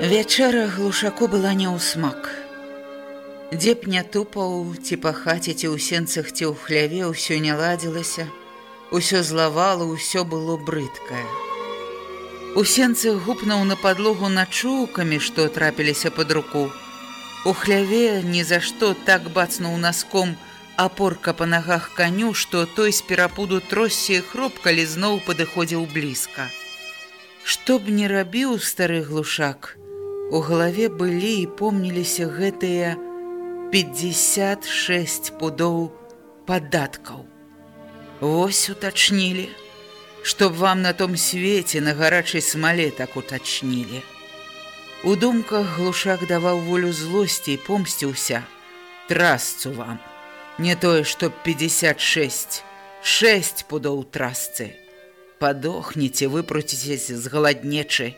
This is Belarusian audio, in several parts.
Вячэра глушаку была не ў смак. Дзе б не тупаў, ці па хаце, ці ў сенцах, ці ў хляве ўсё не ладзілася, усё злавала, ўсё было брыдкае. У сенцах гупнуў на падлогу начукамі, што трапіліся пад руку. У хляве ні за што так бацнуў наском апорка па нагах каню, што той з перапуду троссе хропка лізноў падыходзіў блізка. Што б не рабіў стары глушак, У галаве былі і помніліся гэтыя 56 пудоў падаткаў. Вось утачнілі, чтоб вам на том свеце на гарачай смале так утачнілі. У думках глушак даваў волю злосці і помсціўся: Трасцу вам, не тое, што 56, шесть пудоў трасцы. Падохніце, выпруціцеся з галаднечай,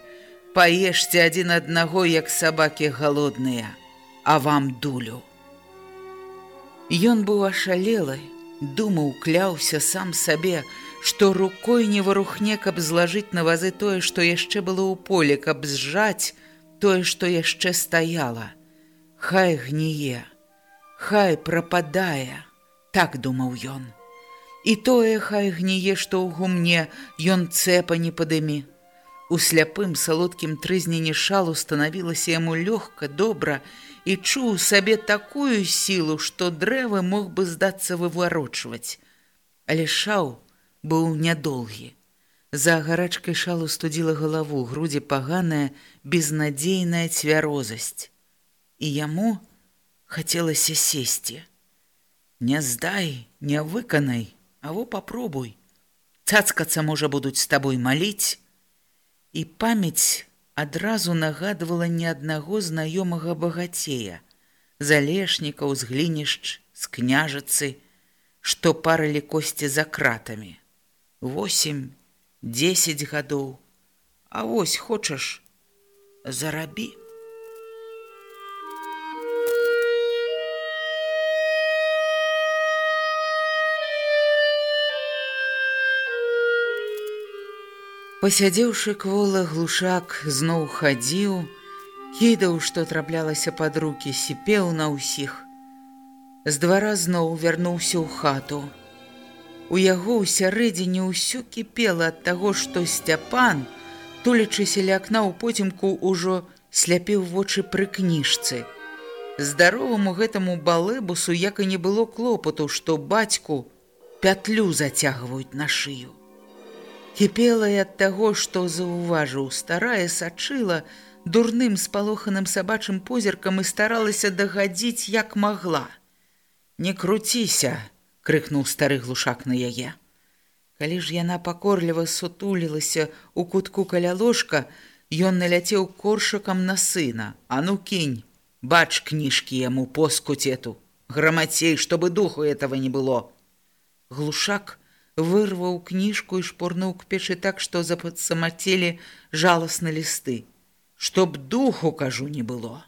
Паешце адзін аднаго, як сабакі галодныя, а вам дулю. Ён быў ашалелай, думаў, кляўся сам сабе, што рукой не варухне, каб злажыць на вазы тое, што яшчэ было ў поле, каб зжаць тое, што яшчэ стаяла. Хай гніе, Хай прападае, так думаў ён. І тое хай гніе, што ў гумне ён цэпа не падымі. У сляпым салодкім трызнені шалу станавілася яму лёгка, добра і чуў сабе такую сілу, што дрэвы мог бы здацца выварочваць. Але шаў быў нядолгі. За гарачкай шалу студзіла галаву, грудзі паганая, безнадзейная цвярозасць. І яму хацелася сесці. Не здай, не выканай, а во папробуй. Цацкацца можа будуць з табой маліць, і памяць адразу нагадвала не аднаго знаёмага багацея, залешнікаў з глінішч, з княжацы, што парылі косці за кратамі. Восемь, дзесяць гадоў, А вось хочаш, зарабі. Пасядзеўшы квола глушак зноў хадзіў, кідаў, што траплялася пад рукі, сіпеў на ўсіх. З двара зноў вярнуўся ў хату. У яго ў сярэдзіне ўсё кіпела ад таго, што сцяпан, тулячыся ля акна ў потімку ўжо сляпіў вочы пры кніжцы. Здароваму гэтаму балэбусу як і не было клопату, што бацьку пятлю зацягваюць на шыю. Кіпелая ад таго, што заўважыў, старая сачыла дурным спалоханым сабачым позіркам і старалася дагадзіць, як магла. Не круціся, крыкнуў стары глушак на яе. Калі ж яна пакорліва сутулілася у кутку каля ложка, ён наляцеў коршакам на сына, а ну кінь, бач кніжкі яму поскуцету, грамацей, чтобы духу этого не было. Глушак, вырваў кніжку і шпурнуў к печы так, што западсамацелі жаласна лісты. Чтоб духу, кажу, не было.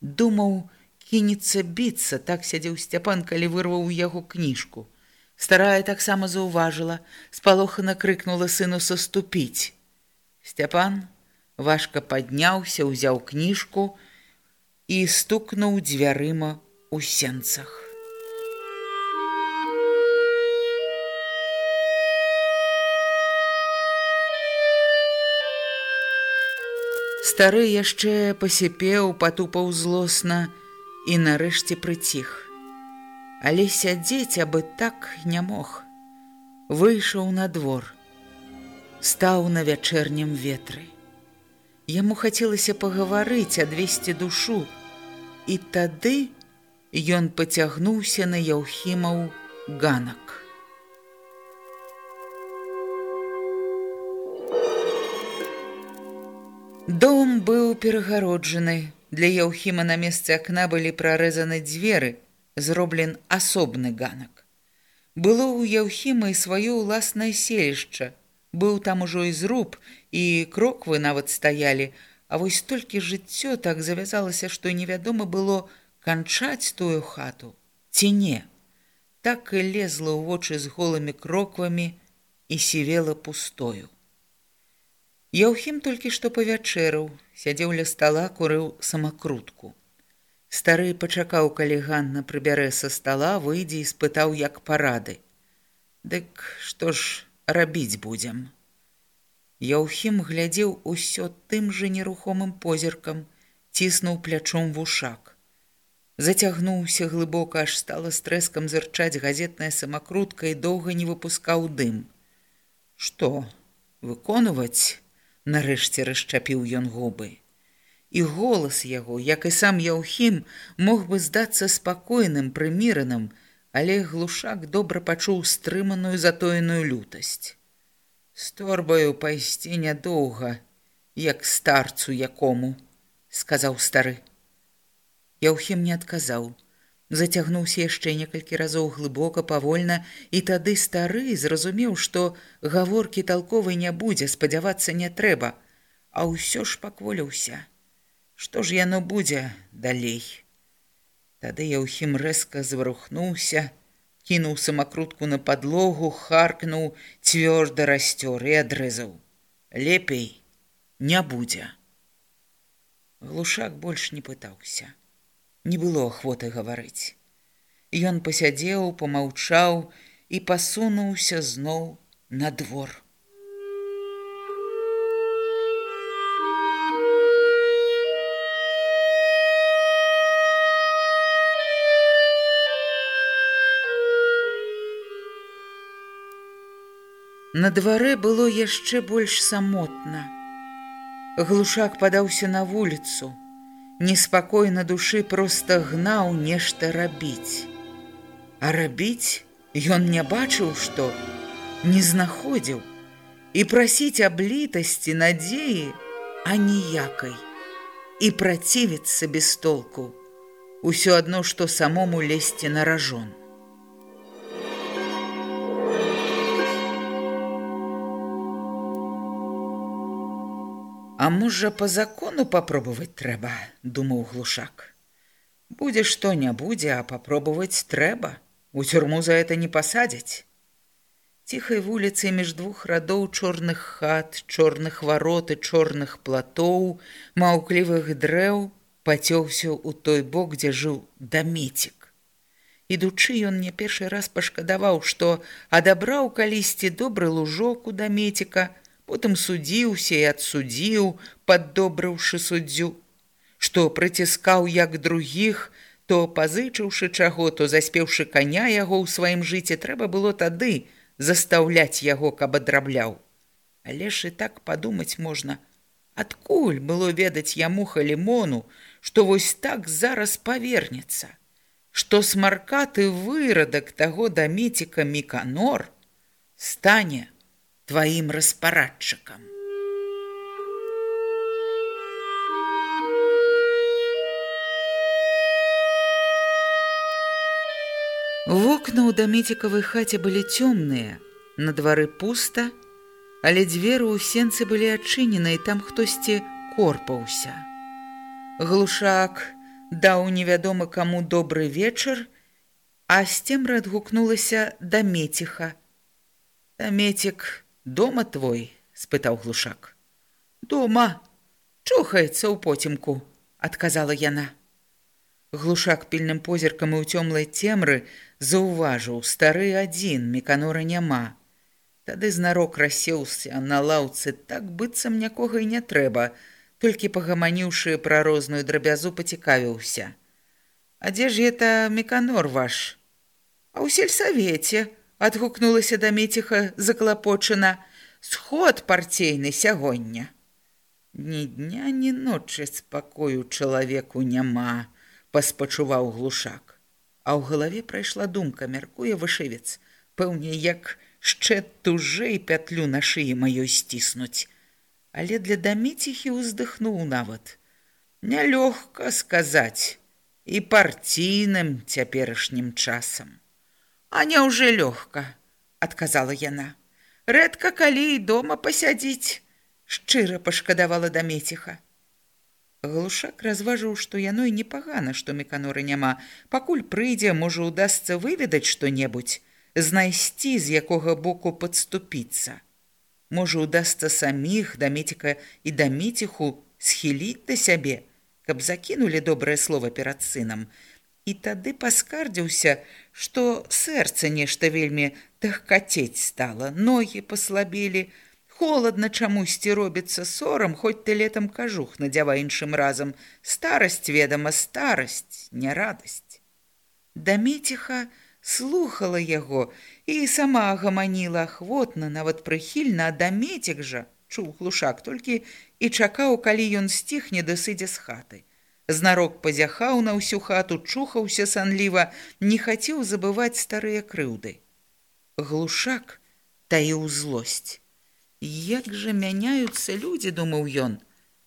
Думаў, кінецца біцца, так сядзеў сцяпан, калі вырваў яго кніжку. Старая таксама заўважыла, спалохана крыкнула сыну саступіць. Сцяпан важка падняўся, узяў кніжку і стукнуў дзвярыма ў сенцах. Стары яшчэ пасіпеў, патупаў злосна і нарэшце прыціх. Але сядзець абы так не мог. Выйшаў на двор, стаў на вячэрнім ветры. Яму хацелася пагаварыць, адвесці душу, і тады ён пацягнуўся на яўхімаў ганак. Дом быў перагароджаны. Для Яўхіма на месцы акна былі прарэзаны дзверы, зроблен асобны ганак. Было ў Яўхіма і сваё ўласнае селішча. Быў там ужо і зруб, і кроквы нават стаялі, А вось толькі жыццё так завязалася, што невядома было канчаць тую хату ці не. Так і лезла ў вочы з голымі кроквамі і сівела пустою. Яўхім толькі што павячэраў, сядзеў ля стала, курыў самакрутку. Стары пачакаў, калі Ганна прыбярэ са стала, выйдзе і спытаў, як парады. Дык што ж рабіць будзем? Яўхім глядзеў усё тым жа нерухомым позіркам, ціснуў плячом вушак. Зацягнуўся глыбока, аж стала стрэскам зырчаць газетная самакрутка і доўга не выпускаў дым. Што выконваць? Нарэшце расчапіў ён губы. І голас яго, як і сам Яўхім, мог бы здацца спакойным, прыміраным, але глушак добра пачуў стрыманую затоеную лютасць. З торбаю пайсці нядоўга, як старцу якому, сказаў стары. Яўхім не адказаў зацягнуўся яшчэ некалькі разоў глыбока павольна і тады стары зразумеў што гаворкі талковай не будзе спадзявацца не трэба. А ўсё ж пакволіўся. Што ж яно будзе далей? Тады яўхім рэзка зварухнуўся кінуў самакрутку на падлогу харкнуў цвёрда расцёр і адрэзаў. Лепей не будзе. Глушак больш не пытаўся не было ахвоты гаварыць. Ён пасядзеў, помаўчаў і пасунуўся зноў на двор. На дварэ было яшчэ больш самотна. Глушак падаўся на вуліцу неспакой на душы проста гнаў нешта рабіць. А рабіць ён не бачыў, што не знаходзіў і прасіць аб літасці надзеі аніякай і працівіцца без толку усё адно, што самому лезці на ражон. А можа по закону попробовать трэба, думаў глушак. Будзе што не будзе, а попробовать трэба. У тюрму за это не пасадзяць. Ціхай вуліцай між двух радоў чорных хат, чорных варот і чорных платоў, маўклівых дрэў пацёўся ў той бок, дзе жыў дамецік. Ідучы ён не першы раз пашкадаваў, што адабраў калісьці добры лужок у дамеціка, потым судзіўся і адсудзіў, паддобрыўшы суддзю, што прыціскаў як другіх, то пазычыўшы чаго, то заспеўшы каня яго ў сваім жыце, трэба было тады застаўляць яго, каб адрабляў. Але ж і так падумаць можна, адкуль было ведаць яму халімону, што вось так зараз павернецца, што смаркаты вырадак таго дамеціка міканор стане тваім распарадчыкам. Вокны ў дамецікавай хаце былі цёмныя, на двары пуста, але дзверы ў сенцы былі адчынены і там хтосьці корпаўся. Глушак даў невядома каму добры вечар, а сцемра адгукнулася да меціха. Дамецік дома твой спытаў глушак. Дома. Чухаецца ў поцемку адказала яна. Глушак пільным позіркам і ў цёмлай цемры заўважыў стары адзін меканора няма тады знарок рассеўся на лаўцы так быццам нікога і не трэба толькі пагаманіўшы пра розную драбязу пацікавіўся. А дзе ж это меканор ваш? А ў сельсавеце адгукнулася да меціха заклапочана сход парцейны сягоння. Ні дня, ні ночы спакою чалавеку няма, паспачуваў глушак. А ў галаве прайшла думка, мяркуе вышывец, пэўне, як яшчэ тужэй пятлю на шыі маёй сціснуць. Але для даміціхі ўздыхнуў нават. Нялёгка сказаць і парційным цяперашнім часам. А няўжо лёгка, адказала яна. Рэдка калі і дома пасядзіць, шчыра пашкадавала да меціха. Глушак разважыў, што яно і непагана, што меканоры няма, пакуль прыйдзе, можа удасца выведаць што-небудзь, знайсці, з якога боку падступіцца. Можа удасца саміх дамеціка і даміціху схіліць да сябе, каб закінулі добрае слово перад сынам, і тады паскардзіўся, што сэрца нешта вельмі тахкацець стала, ногі паслабілі, холодна чамусьці робіцца сорам, хоць ты летам кажух надзява іншым разам, старасць ведама старасць, не радасць. Дамеціха слухала яго і сама гаманіла ахвотна, нават прыхільна, а дамецік жа чуў глушак толькі і чакаў, калі ён сціхне да сыдзе з хаты. Знарок пазяхаў на ўсю хату, чухаўся санліва, не хацеў забываць старыя крыўды. Глушак таіў злосць. Як жа мяняюцца людзі, думаў ён.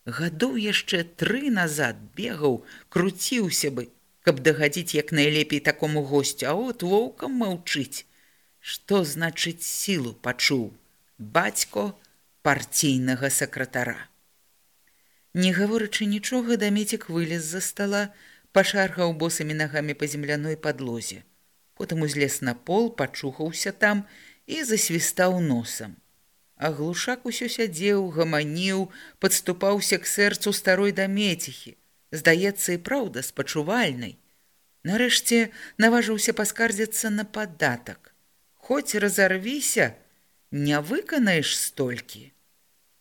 Гадоў яшчэ тры назад бегаў, круціўся бы, каб дагадзіць як найлепей такому госцю, а от воўкам маўчыць. Што значыць сілу пачуў бацько парційнага сакратара. Не гаворачы нічога, дамецік вылез за стала, пашаргаў босымі нагамі па земляной падлозе. Потым узлез на пол, пачухаўся там і засвістаў носам. А глушак усё сядзеў, гаманіў, падступаўся к сэрцу старой дамеціхі. Здаецца і праўда спачувальнай. Нарэшце наважыўся паскардзіцца на падатак. Хоць разарвіся, не выканаеш столькі.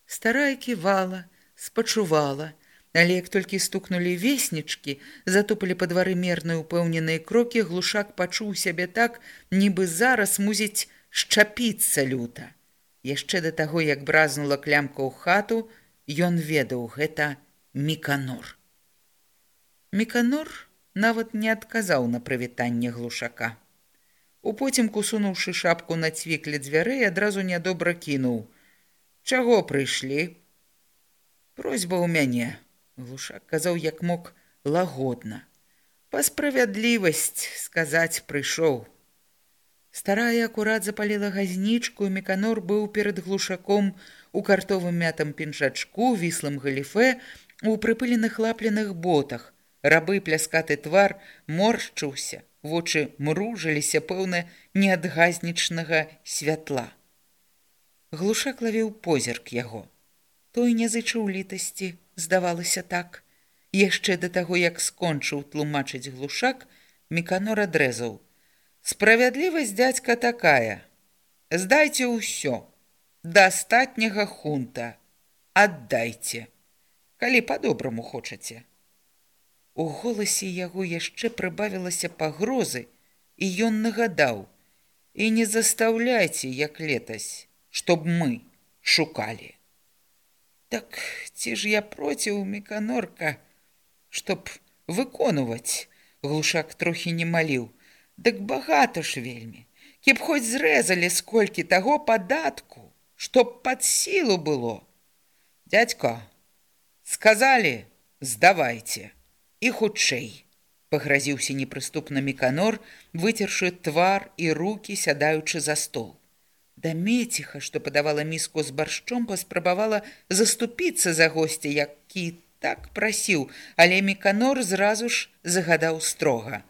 Старая ківала, спачувала, але як толькі стукнулі веснічкі, затопалі па двары мерныя упэўненыя крокі, глушак пачуў сябе так, нібы зараз музіць шчапіцца люта. Яшчэ да таго, як бразнула клямка ў хату, ён ведаў гэта міканор. Міканор нават не адказаў на прывітанне глушака. У поцемку сунуўшы шапку на цвікле дзвярэй, адразу нядобра кінуў: « Чаго прыйшлі? Просьба ў мяне, глушак казаў як мог лагодна. Па справядлівасць сказаць прыйшоў. Старая акурат запаліла газнічку, меканор быў перад глушаком у картовым мятам піншачку, віслым галіфе, у прыпыленых лапленых ботах. Рабы пляскаты твар моршчыўся, вочы мружыліся пэўна не ад газнічнага святла. Глушак лавіў позірк яго той не зычыў літасці, здавалася так. Яшчэ да таго, як скончыў тлумачыць глушак, меканор адрэзаў: Справядлівасць дядзька такая. Здайце ўсё, да астатняга хунта, аддайце, калі па-добраму хочаце. У голасе яго яшчэ прыбавілася пагрозы, і ён нагадаў: і не застаўляйце, як летась, чтоб мы шукалі. Так ці ж я проціў меканорка, чтоб выконваць, глушак трохі не маліў. Дык багата ж вельмі, Кеп хоць зрэзалі сколькі таго падатку, чтоб пад сілу было. Дядько, сказалі, здавайце і хутчэй. Пагразіўся непрыступна меканор, выцершы твар і руки, сядаючы за стол. Да меціха, што падавала міску з баршчом, паспрабавала заступіцца за госця, які так прасіў, але меканор зразу ж загадаў строга.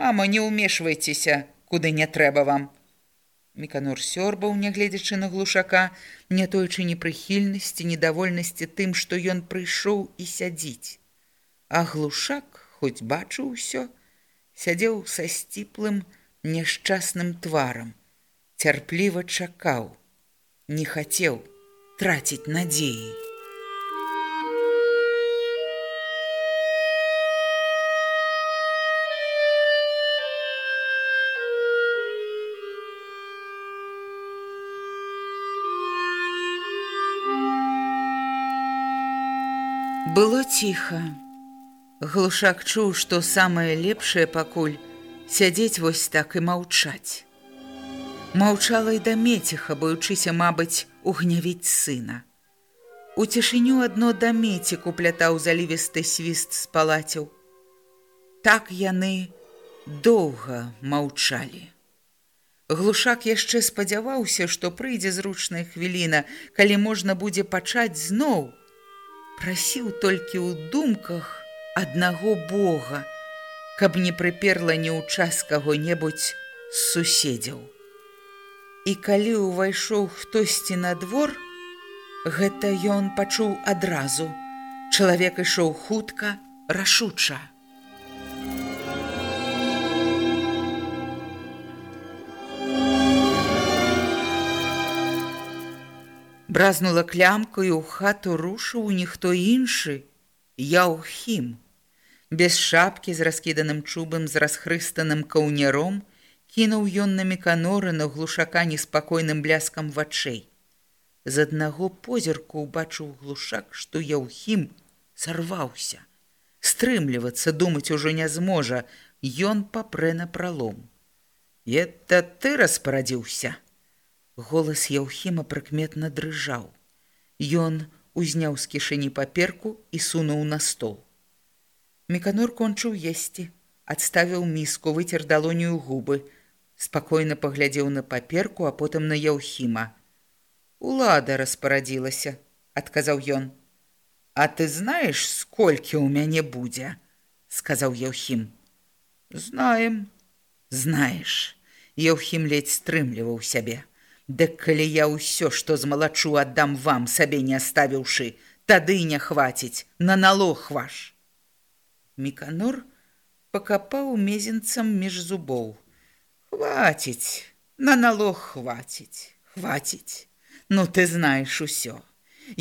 Мама, не ўмешвайцеся, куды не трэба вам. Меканор сёрбаў, нягледзячы на глушака, не тойчы непрыхільнасці, недовольнасці тым, што ён прыйшоў і сядзіць. А глушак, хоць бачыў усё, сядзеў са сціплым, няшчасным тварам цярпліва чакаў, не хацеў траціць надзеі. Было ціха. Глушак чуў, што самае лепшае пакуль сядзець вось так і маўчаць. Маўчала і да меціха, боючыся, мабыць, угнявіць сына. У цішыню адно да меціку плятаў залівісты свіст з палаціў. Так яны доўга маўчалі. Глушак яшчэ спадзяваўся, што прыйдзе зручная хвіліна, калі можна будзе пачаць зноў, прасіў толькі ў думках аднаго Бога, каб не прыперла не ў час каго-небудзь з суседзяў. І калі ўвайшоў хтосьці на двор, гэта ён пачуў адразу. Чалавек ішоў хутка, рашуча. Бразнула клямку і ў хату рушыў ніхто іншы, Яўхім. Без шапкі з раскіданым чубам з расхрыстаным каўняром кінуў ён на меканоры на глушака неспакойным бляскам вачэй. З аднаго позірку ўбачыў глушак, што Яўхім сарваўся. Стрымлівацца думаць ужо не зможа, ён папрэ на пралом. Это ты распарадзіўся. Голас Яўхіма прыкметна дрыжаў. Ён узняў з кішыні паперку і сунуў на стол. Меканор кончыў есці, адставіў міску, выцер далонію губы, спакойна паглядзеў на паперку, а потым на Яўхіма. Улада распарадзілася, адказаў ён. А ты знаеш, сколькі ў мяне будзе, сказаў Яўхім. Знаем, знаеш, Яўхім ледзь стрымліваў сябе. Дык калі я ўсё, што змалачу, аддам вам сабе не аставіўшы, тады не хваціць на налог ваш. Міканор пакапаў мезенцам між зубоў. Хваціць, на налог хваціць, хваціць. Ну ты знаеш усё.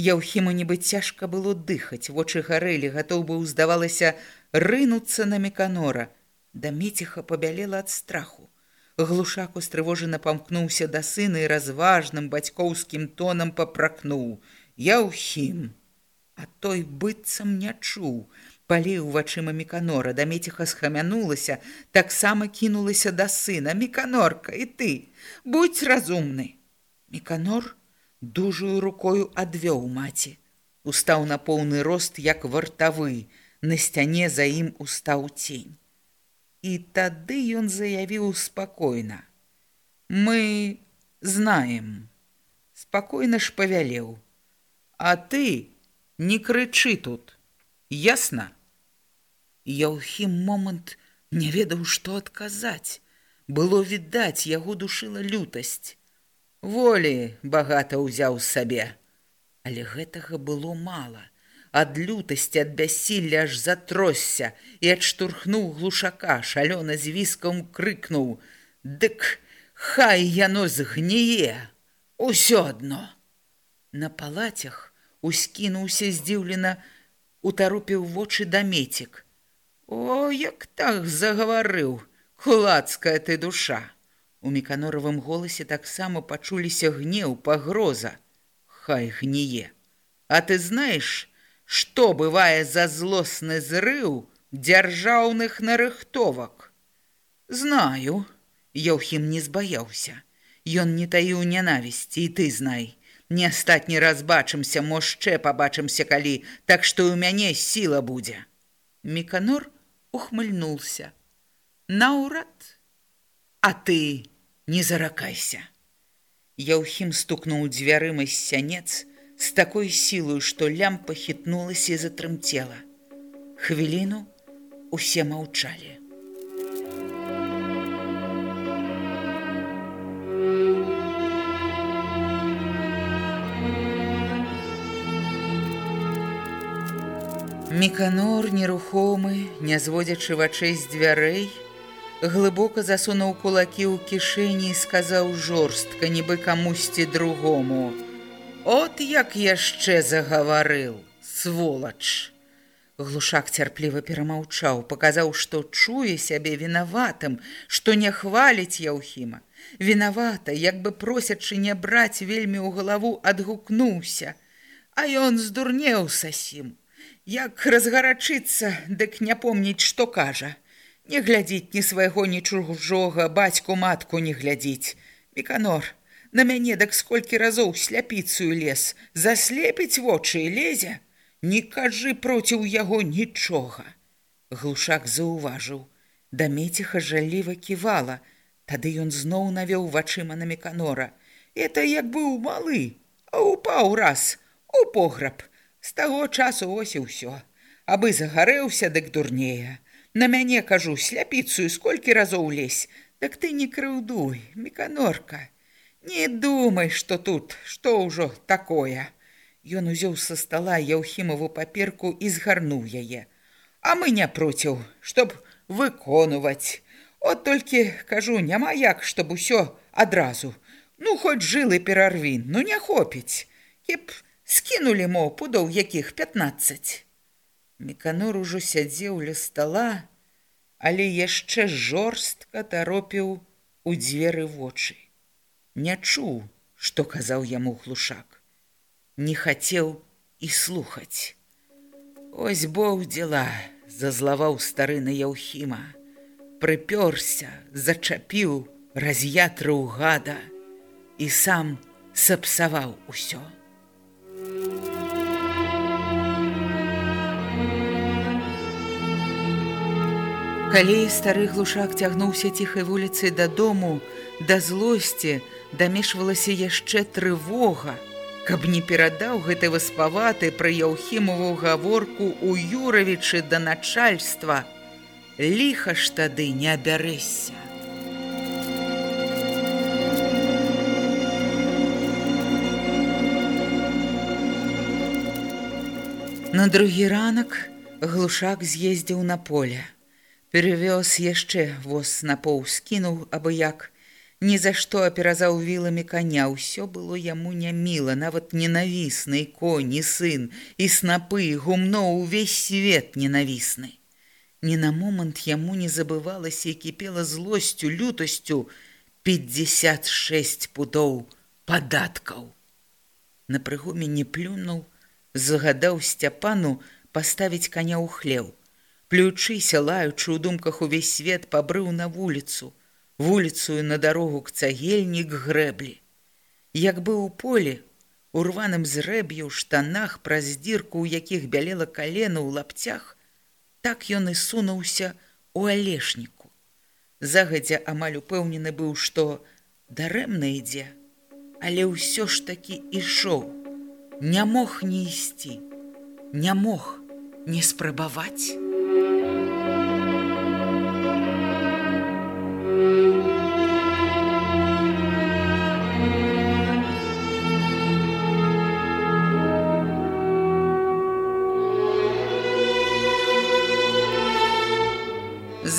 Яўхіму нібы цяжка было дыхаць, вочы гарэлі, гатоў быў, здавалася, рынуцца на меканора. Да меціха пабялела ад страху. Глушак устрывожана памкнуўся да сына і разважным бацькоўскім тонам папракнуў: Я ўхім, А той быццам не чуў, паліў вачыма меканора, да меціха схамянулася, таксама кінулася да сына: Меканорка і ты, будь разумны. Меканор дужую рукою адвёў маці, устаў на поўны рост як вартавы, на сцяне за ім устаў цень. І тады ён заявіў спакойна: « Мы знаем, спакойна ж павялеў, А ты не крычы тут, ясна. Яўхім момант не ведаў, што адказаць. Было відаць, яго душыла лютасць. Волі багата ўзяў сабе, але гэтага было мала. Ад лютасці ад бяссілля аж затросся і адштурхнуў глушака шалёна з віскам крыкнуў: Дык хай яно згніе! Усё адно! На палацях ускінуўся здзіўлена утаропіў вочы да мецік о як так загаварыў кулацкая ты душа у меканоравым голасе таксама пачуліся гнеў пагроза хай гніе а ты знаешь што бывае за злосны зрыў дзяржаўных нарыхтовак. Знаю, Яўхім не збаяўся. Ён не таіў нянавісці і ты знай. Не астатні раз бачымся, мошчэ пабачымся калі, так што ў мяне сіла будзе. Міканор ухмыльнулся. Наўрад, А ты не заракайся. Яўхім стукнуў дзвярыма з сянец, з такой сілою, што лямпа хітнулася і затрымцела. Хвіліну усе маўчалі. Міканор нерухомы, не зводзячы вачэй з дзвярэй, глыбока засунуў кулакі ў кішэні і сказаў жорстка, нібы камусьці другому: « От як яшчэ загаварыў, сволач. Глушак цярпліва перамаўчаў, паказаў, што чуе сябе вінаватым, што не хваліць Яўхіма. Вінавата, як бы просячы не браць вельмі ў галаву, адгукнуўся. А ён здурнеў сасім. Як разгарачыцца, дык не помніць, што кажа. Не глядзіць ні свайго ні чужога, бацьку матку не глядзіць. Міканор, на мяне дак сколькі разоў сляпіцую лес, заслепіць вочы і лезе, Не кажы проціў яго нічога. Глушак заўважыў, да меціха жаліва ківала, Тады ён зноў навёў вачыма на меканора. Это як быў малы, а упаў раз у пограб. З таго часу ось і ўсё. Абы загарэўся, дык дурнее. На мяне кажу сляпіцую сколькі разоў лезь, Так ты не крыўдуй, меканорка. Не думай, што тут, што ўжо такое. Ён узяў са стала яўхімаву паперку і згарнуў яе. А мы не проціў, чтоб выконваць. От толькі кажу, няма як, чтоб усё адразу. Ну хоць жылы перарвін, ну не хопіць. Кеп скінулі мо пудоў якіх 15. Меканор ужо сядзеў ля стала, але яшчэ жорстка таропіў у дзверы вочы. Не чуў, што казаў яму глушак. Не хацеў і слухаць. Ось бог дзела, зазлаваў стары на Яўхіма прыпёрся, зачапіў, раз'ятрыў гада і сам сапсаваў усё. Калі стары глушак цягнуўся ціхай вуліцы дадому, да злосці дамешвалася яшчэ трывога, каб не перадаў гэты васпаваты пра яўхімову гаворку ў Юравічы да начальства, ліха ж тады не абярэся. На другі ранак глушак з'ездзіў на поле. Перавёз яшчэ воз на поў скінуў абы як. Ні за што аперазаў віламі каня, ўсё было яму няміла, нават ненавісны коні сын і снапы гумно ўвесь свет ненавісны. Ні на момант яму не забывалася і кіпела злосцю лютасцю 56 пудоў падаткаў. На прыгуме не плюнуў, загадаў сцяпану паставіць каня ў хлеў. Плючыся, лаючы ў думках увесь свет пабрыў на вуліцу, вуліцую на дарогу к цагельнік грэблі. Як быў у поле, урваным зрэб'ю ў штанах праз дзірку, у якіх бялела калена ў лапцях, так ён і сунуўся у алешніку. Загадзя амаль упэўнены быў, што дарэмна ідзе, але ўсё ж такі ішоў, не мог не ісці, не мог не спрабаваць.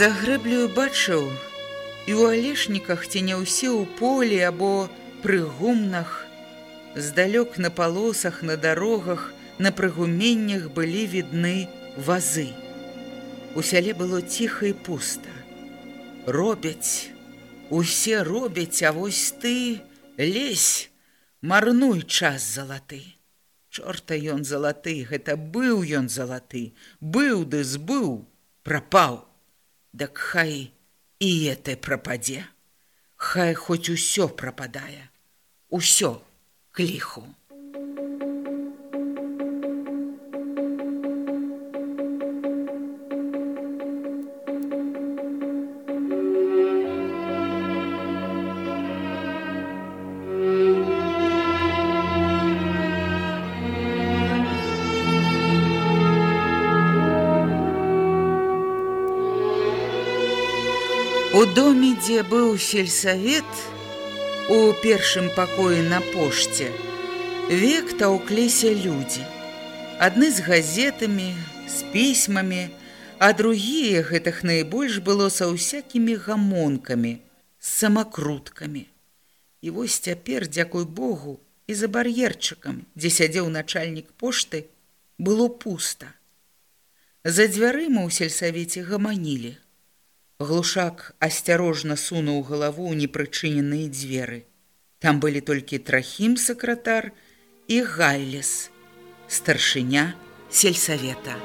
За грэблю бачыў, і ў алешніках ці не ўсе ў полі або пры гумнах, здалёк на палосах, на дарогах, на прыгуменнях былі відны вазы. У сяле было ціха і пуста. Робяць, усе робяць, а вось ты лезь, марнуй час залаты. Чорта ён залаты, гэта быў ён залаты, быў ды збыў, прапаў. Дак хай і это прападзе. Хай хоць усё прападае, усё к ліху. Дзе быў сельсавет, у першым пакоі на пошце, век таўкліся людзі. Адны з газетамі, з пісьмамі, а другія гэтых найбольш было са ўсякімі гамонкамі, з самакруткамі. І вось цяпер, дзякуй Богу, і за бар'ерчыкам, дзе сядзеў начальнік пошты, было пуста. За дзвярыма ў сельсавеце гаманілі. Глушак асцярожна сунуў галаву ў непрычыненыя дзверы. Там былі толькі трахім сакратар і гайлес, старшыня сельсавета.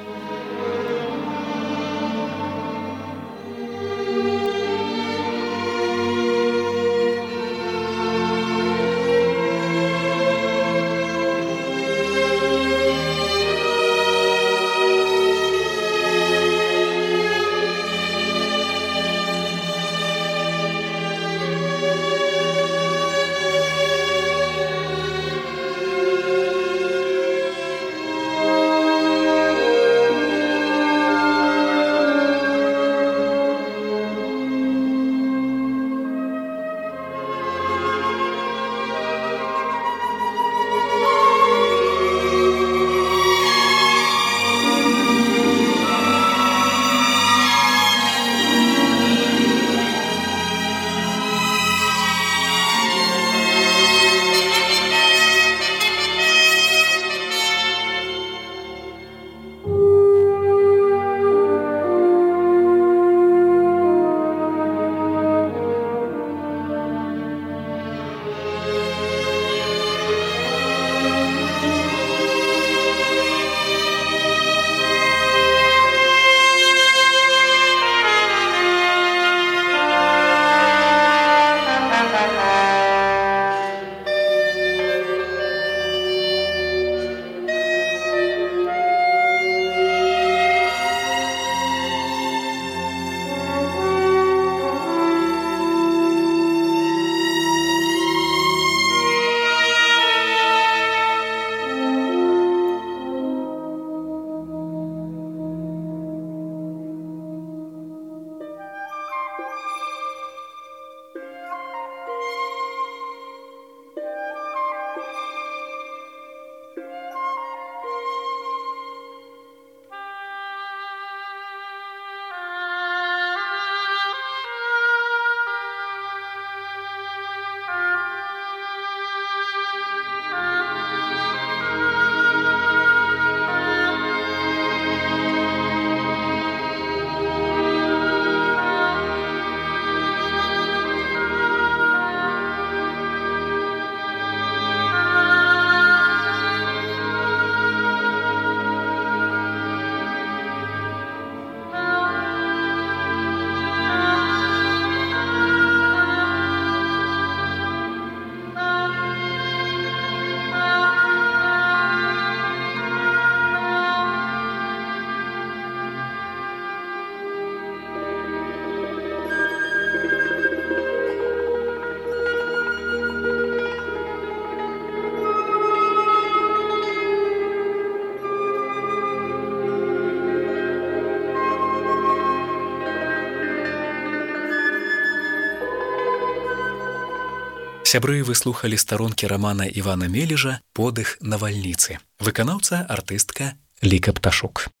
Сябры выслухалі старонкі рамана Івана Мележа подых навальніцы. Выканаўца артыстка Ліка пташук.